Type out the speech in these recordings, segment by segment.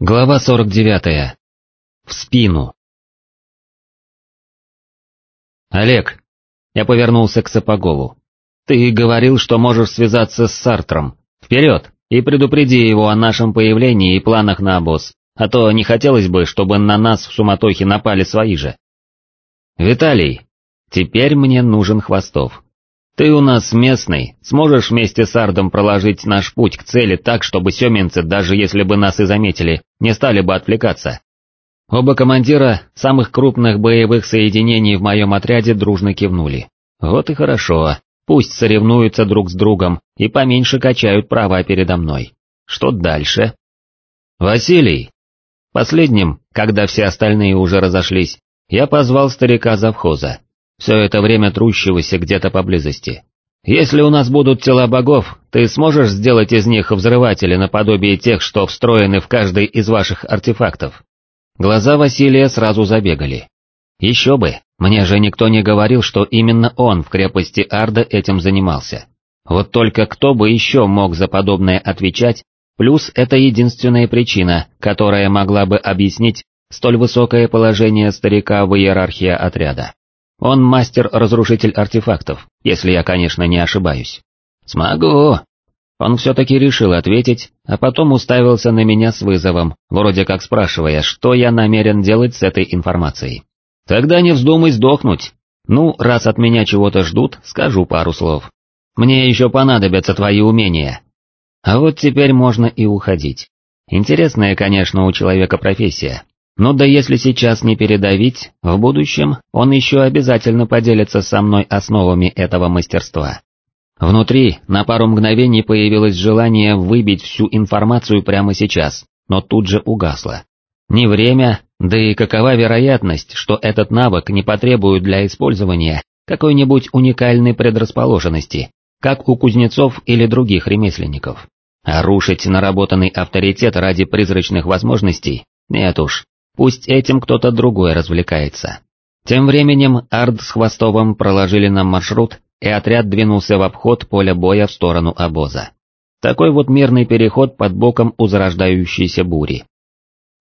Глава 49. В спину. Олег, я повернулся к Сапогову. Ты говорил, что можешь связаться с Сартром. Вперед, и предупреди его о нашем появлении и планах на обоз, а то не хотелось бы, чтобы на нас в суматохе напали свои же. Виталий, теперь мне нужен Хвостов. Ты у нас местный, сможешь вместе с Ардом проложить наш путь к цели так, чтобы семенцы, даже если бы нас и заметили, не стали бы отвлекаться. Оба командира самых крупных боевых соединений в моем отряде дружно кивнули. Вот и хорошо, пусть соревнуются друг с другом и поменьше качают права передо мной. Что дальше? Василий. Последним, когда все остальные уже разошлись, я позвал старика завхоза все это время трущегося где-то поблизости. Если у нас будут тела богов, ты сможешь сделать из них взрыватели наподобие тех, что встроены в каждый из ваших артефактов? Глаза Василия сразу забегали. Еще бы, мне же никто не говорил, что именно он в крепости Арда этим занимался. Вот только кто бы еще мог за подобное отвечать, плюс это единственная причина, которая могла бы объяснить столь высокое положение старика в иерархии отряда. Он мастер-разрушитель артефактов, если я, конечно, не ошибаюсь. Смогу. Он все-таки решил ответить, а потом уставился на меня с вызовом, вроде как спрашивая, что я намерен делать с этой информацией. Тогда не вздумай сдохнуть. Ну, раз от меня чего-то ждут, скажу пару слов. Мне еще понадобятся твои умения. А вот теперь можно и уходить. Интересная, конечно, у человека профессия, ну да если сейчас не передавить, в будущем он еще обязательно поделится со мной основами этого мастерства. Внутри на пару мгновений появилось желание выбить всю информацию прямо сейчас, но тут же угасло. Не время, да и какова вероятность, что этот навык не потребует для использования какой-нибудь уникальной предрасположенности, как у кузнецов или других ремесленников. А рушить наработанный авторитет ради призрачных возможностей, нет уж, Пусть этим кто-то другой развлекается. Тем временем Ард с Хвостовым проложили нам маршрут, и отряд двинулся в обход поля боя в сторону обоза. Такой вот мирный переход под боком у зарождающейся бури.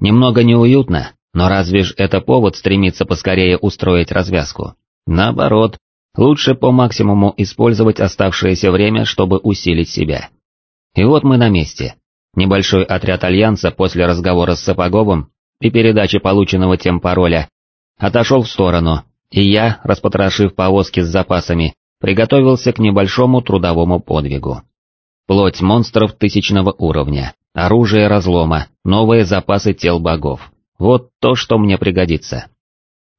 Немного неуютно, но разве ж это повод стремиться поскорее устроить развязку? Наоборот, лучше по максимуму использовать оставшееся время, чтобы усилить себя. И вот мы на месте. Небольшой отряд Альянса после разговора с Сапоговым при передаче полученного тем пароля, отошел в сторону, и я, распотрошив повозки с запасами, приготовился к небольшому трудовому подвигу. Плоть монстров тысячного уровня, оружие разлома, новые запасы тел богов. Вот то, что мне пригодится.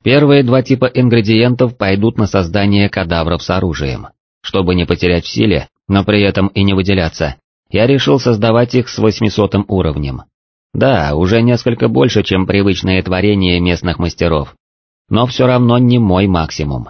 Первые два типа ингредиентов пойдут на создание кадавров с оружием. Чтобы не потерять в силе, но при этом и не выделяться, я решил создавать их с 800 уровнем, да, уже несколько больше, чем привычные творения местных мастеров. Но все равно не мой максимум.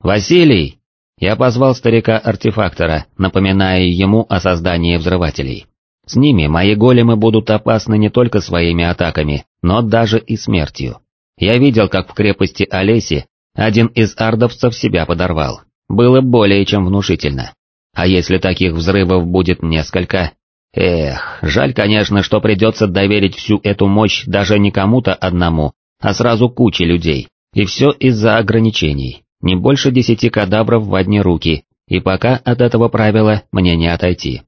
«Василий!» Я позвал старика-артефактора, напоминая ему о создании взрывателей. С ними мои големы будут опасны не только своими атаками, но даже и смертью. Я видел, как в крепости Олеси один из ардовцев себя подорвал. Было более чем внушительно. А если таких взрывов будет несколько, Эх, жаль, конечно, что придется доверить всю эту мощь даже не кому-то одному, а сразу куче людей, и все из-за ограничений, не больше десяти кадавров в одни руки, и пока от этого правила мне не отойти.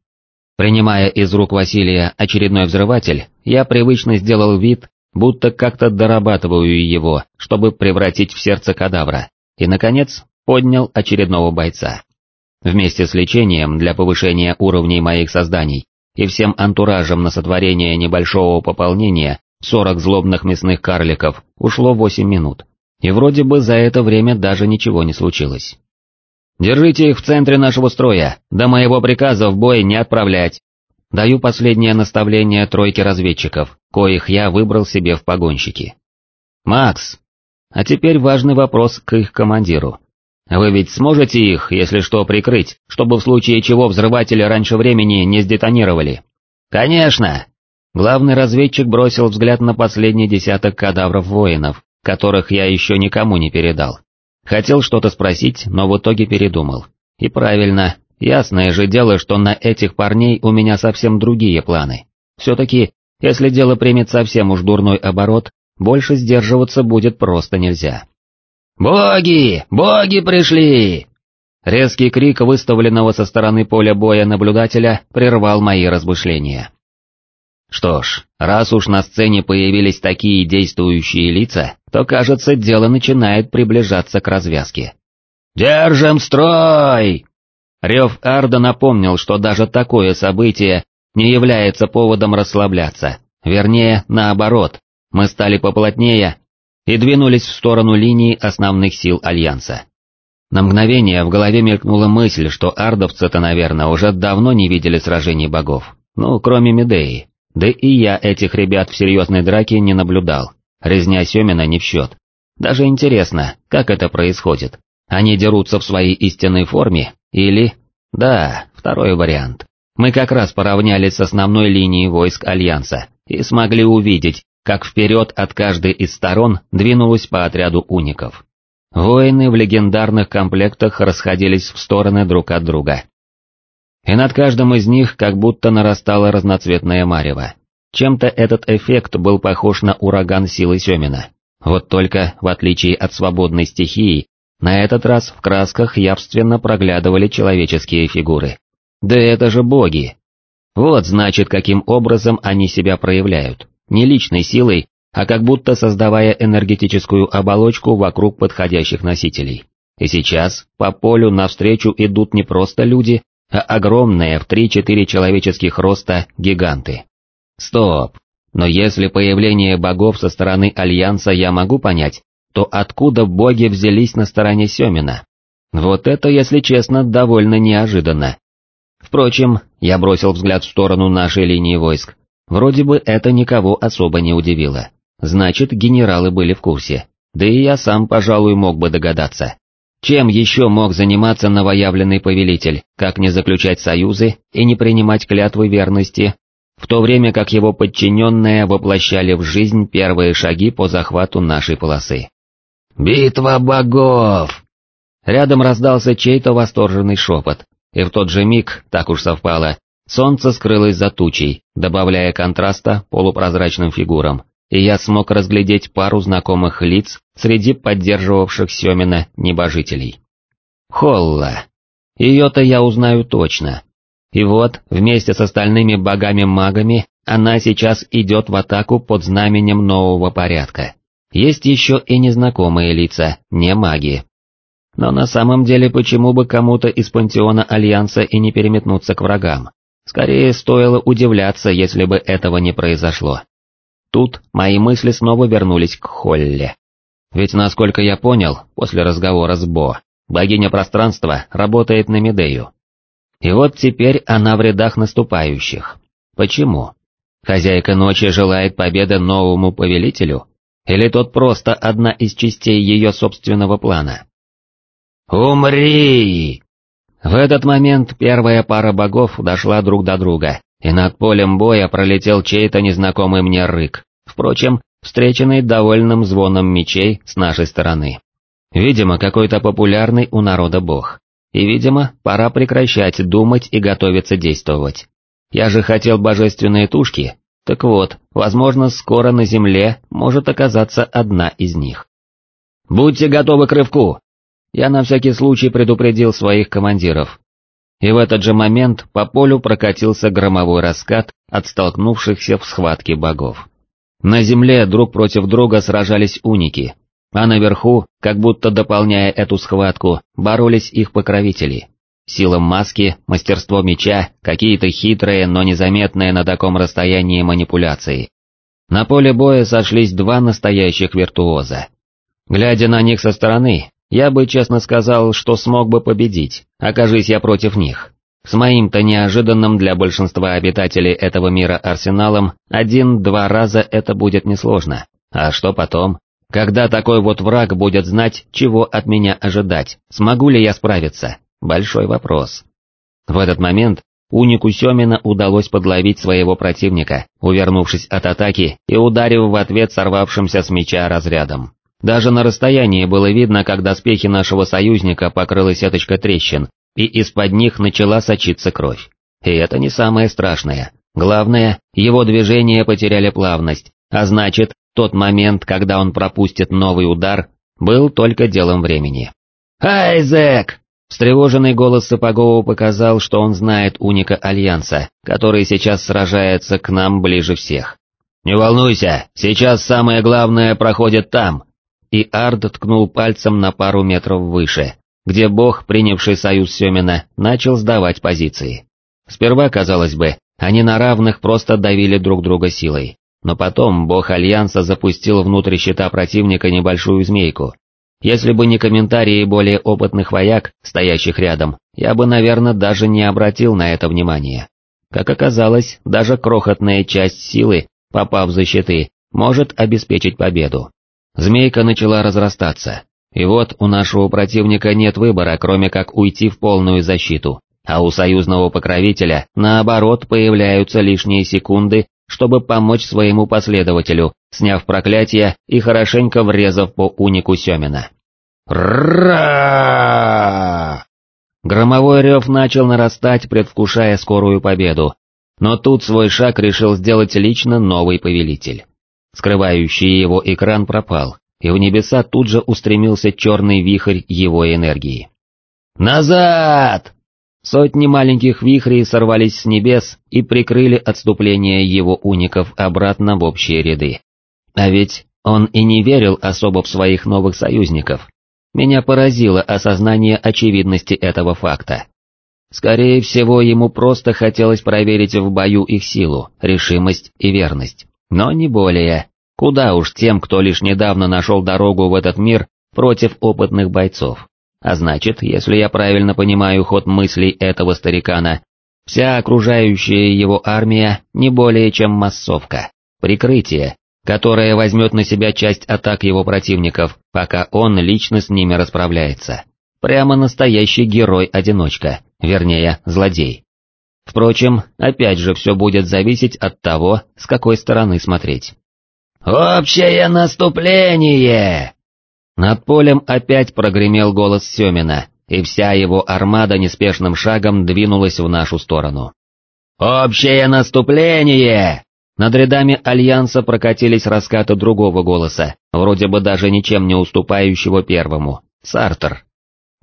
Принимая из рук Василия очередной взрыватель, я привычно сделал вид, будто как-то дорабатываю его, чтобы превратить в сердце кадавра, и, наконец, поднял очередного бойца. Вместе с лечением для повышения уровней моих созданий, и всем антуражем на сотворение небольшого пополнения, 40 злобных мясных карликов, ушло 8 минут. И вроде бы за это время даже ничего не случилось. «Держите их в центре нашего строя, до моего приказа в бой не отправлять!» Даю последнее наставление тройке разведчиков, коих я выбрал себе в погонщики. «Макс!» А теперь важный вопрос к их командиру. Вы ведь сможете их, если что, прикрыть, чтобы в случае чего взрыватели раньше времени не сдетонировали? Конечно! Главный разведчик бросил взгляд на последний десяток кадавров воинов, которых я еще никому не передал. Хотел что-то спросить, но в итоге передумал. И правильно, ясное же дело, что на этих парней у меня совсем другие планы. Все-таки Если дело примет совсем уж дурной оборот, больше сдерживаться будет просто нельзя. «Боги! Боги пришли!» Резкий крик выставленного со стороны поля боя наблюдателя прервал мои размышления. Что ж, раз уж на сцене появились такие действующие лица, то, кажется, дело начинает приближаться к развязке. «Держим строй!» Рев Арда напомнил, что даже такое событие не является поводом расслабляться, вернее, наоборот, мы стали поплотнее и двинулись в сторону линии основных сил Альянса. На мгновение в голове мелькнула мысль, что ардовцы-то, наверное, уже давно не видели сражений богов, ну, кроме Медеи. Да и я этих ребят в серьезной драке не наблюдал, резня Семина не в счет. Даже интересно, как это происходит. Они дерутся в своей истинной форме, или... Да, второй вариант. Мы как раз поравнялись с основной линией войск Альянса и смогли увидеть, как вперед от каждой из сторон двинулась по отряду уников. Воины в легендарных комплектах расходились в стороны друг от друга, и над каждым из них как будто нарастало разноцветное марево. Чем-то этот эффект был похож на ураган силы Семина. Вот только, в отличие от свободной стихии, на этот раз в красках явственно проглядывали человеческие фигуры. Да это же боги! Вот значит, каким образом они себя проявляют. Не личной силой, а как будто создавая энергетическую оболочку вокруг подходящих носителей. И сейчас по полю навстречу идут не просто люди, а огромные в 3-4 человеческих роста гиганты. Стоп, но если появление богов со стороны Альянса я могу понять, то откуда боги взялись на стороне Семина? Вот это, если честно, довольно неожиданно. Впрочем, я бросил взгляд в сторону нашей линии войск. Вроде бы это никого особо не удивило. Значит, генералы были в курсе. Да и я сам, пожалуй, мог бы догадаться. Чем еще мог заниматься новоявленный повелитель, как не заключать союзы и не принимать клятвы верности, в то время как его подчиненные воплощали в жизнь первые шаги по захвату нашей полосы. «Битва богов!» Рядом раздался чей-то восторженный шепот, и в тот же миг, так уж совпало, солнце скрылось за тучей, добавляя контраста полупрозрачным фигурам, и я смог разглядеть пару знакомых лиц среди поддерживавших Семина небожителей. Холла. Ее-то я узнаю точно. И вот, вместе с остальными богами-магами, она сейчас идет в атаку под знаменем нового порядка. Есть еще и незнакомые лица, не маги. Но на самом деле почему бы кому-то из пантеона Альянса и не переметнуться к врагам? Скорее стоило удивляться, если бы этого не произошло. Тут мои мысли снова вернулись к Холле. Ведь, насколько я понял, после разговора с Бо, богиня пространства работает на Медею. И вот теперь она в рядах наступающих. Почему? Хозяйка ночи желает победы новому повелителю? Или тот просто одна из частей ее собственного плана? «Умри!» В этот момент первая пара богов дошла друг до друга, и над полем боя пролетел чей-то незнакомый мне рык, впрочем, встреченный довольным звоном мечей с нашей стороны. Видимо, какой-то популярный у народа бог. И, видимо, пора прекращать думать и готовиться действовать. Я же хотел божественные тушки, так вот, возможно, скоро на земле может оказаться одна из них. «Будьте готовы к рывку!» Я на всякий случай предупредил своих командиров, и в этот же момент по полю прокатился громовой раскат от столкнувшихся в схватке богов. На земле друг против друга сражались уники, а наверху, как будто дополняя эту схватку, боролись их покровители. Сила маски, мастерство меча, какие-то хитрые, но незаметные на таком расстоянии манипуляции. На поле боя сошлись два настоящих виртуоза. Глядя на них со стороны, я бы честно сказал, что смог бы победить, окажись я против них. С моим-то неожиданным для большинства обитателей этого мира арсеналом один-два раза это будет несложно. А что потом? Когда такой вот враг будет знать, чего от меня ожидать, смогу ли я справиться? Большой вопрос. В этот момент Унику Семина удалось подловить своего противника, увернувшись от атаки и ударив в ответ сорвавшимся с меча разрядом. Даже на расстоянии было видно, как доспехи нашего союзника покрыла сеточка трещин, и из-под них начала сочиться кровь. И это не самое страшное. Главное, его движения потеряли плавность, а значит, тот момент, когда он пропустит новый удар, был только делом времени. «Айзек!» Встревоженный голос Сапогова показал, что он знает уника Альянса, который сейчас сражается к нам ближе всех. «Не волнуйся, сейчас самое главное проходит там!» И Ард ткнул пальцем на пару метров выше, где бог, принявший союз Семина, начал сдавать позиции. Сперва, казалось бы, они на равных просто давили друг друга силой, но потом бог Альянса запустил внутрь щита противника небольшую змейку, если бы не комментарии более опытных вояк, стоящих рядом, я бы, наверное, даже не обратил на это внимания. Как оказалось, даже крохотная часть силы, попав за щиты, может обеспечить победу. Змейка начала разрастаться, и вот у нашего противника нет выбора, кроме как уйти в полную защиту, а у союзного покровителя, наоборот, появляются лишние секунды, чтобы помочь своему последователю, сняв проклятие и хорошенько врезав по унику Семина. Ра! Громовой рев начал нарастать, предвкушая скорую победу, но тут свой шаг решил сделать лично новый повелитель. Скрывающий его экран пропал, и в небеса тут же устремился черный вихрь его энергии. «Назад!» Сотни маленьких вихрей сорвались с небес и прикрыли отступление его уников обратно в общие ряды. А ведь он и не верил особо в своих новых союзников. Меня поразило осознание очевидности этого факта. Скорее всего, ему просто хотелось проверить в бою их силу, решимость и верность. Но не более. Куда уж тем, кто лишь недавно нашел дорогу в этот мир против опытных бойцов. А значит, если я правильно понимаю ход мыслей этого старикана, вся окружающая его армия не более чем массовка, прикрытие, которое возьмет на себя часть атак его противников, пока он лично с ними расправляется. Прямо настоящий герой-одиночка, вернее, злодей. Впрочем, опять же все будет зависеть от того, с какой стороны смотреть. «Общее наступление!» Над полем опять прогремел голос Семина, и вся его армада неспешным шагом двинулась в нашу сторону. «Общее наступление!» Над рядами Альянса прокатились раскаты другого голоса, вроде бы даже ничем не уступающего первому, Сартер.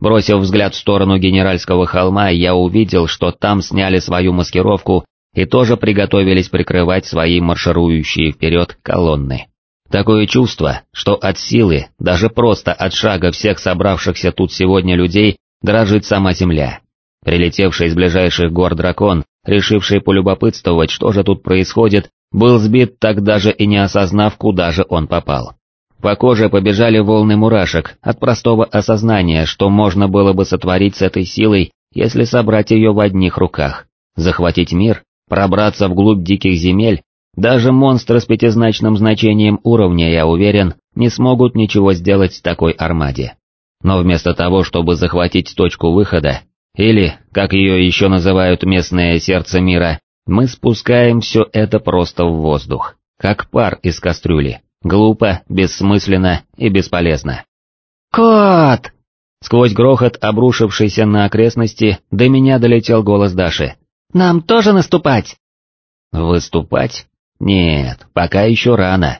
Бросив взгляд в сторону генеральского холма, я увидел, что там сняли свою маскировку и тоже приготовились прикрывать свои марширующие вперед колонны. Такое чувство, что от силы, даже просто от шага всех собравшихся тут сегодня людей, дрожит сама земля. Прилетевший из ближайших гор дракон, решивший полюбопытствовать, что же тут происходит, был сбит так даже и не осознав, куда же он попал. По коже побежали волны мурашек от простого осознания, что можно было бы сотворить с этой силой, если собрать ее в одних руках, захватить мир, пробраться вглубь диких земель. Даже монстры с пятизначным значением уровня, я уверен, не смогут ничего сделать с такой армаде. Но вместо того, чтобы захватить точку выхода, или, как ее еще называют местное сердце мира, мы спускаем все это просто в воздух, как пар из кастрюли, глупо, бессмысленно и бесполезно. «Кот!» Сквозь грохот, обрушившийся на окрестности, до меня долетел голос Даши. «Нам тоже наступать?» «Выступать? Нет, пока еще рано.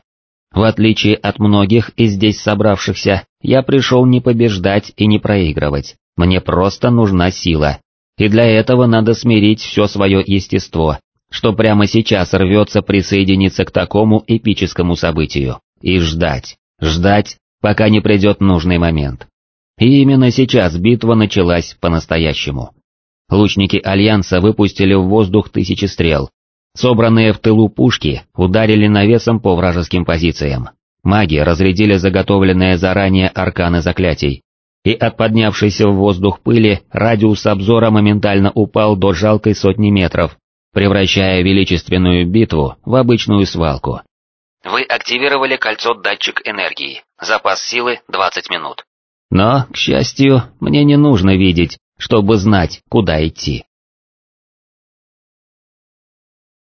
В отличие от многих из здесь собравшихся, я пришел не побеждать и не проигрывать, мне просто нужна сила. И для этого надо смирить все свое естество, что прямо сейчас рвется присоединиться к такому эпическому событию, и ждать, ждать, пока не придет нужный момент. И именно сейчас битва началась по-настоящему. Лучники Альянса выпустили в воздух тысячи стрел, Собранные в тылу пушки ударили навесом по вражеским позициям. Маги разрядили заготовленные заранее арканы заклятий, и от поднявшейся в воздух пыли радиус обзора моментально упал до жалкой сотни метров, превращая величественную битву в обычную свалку. Вы активировали кольцо-датчик энергии, запас силы 20 минут. Но, к счастью, мне не нужно видеть, чтобы знать, куда идти.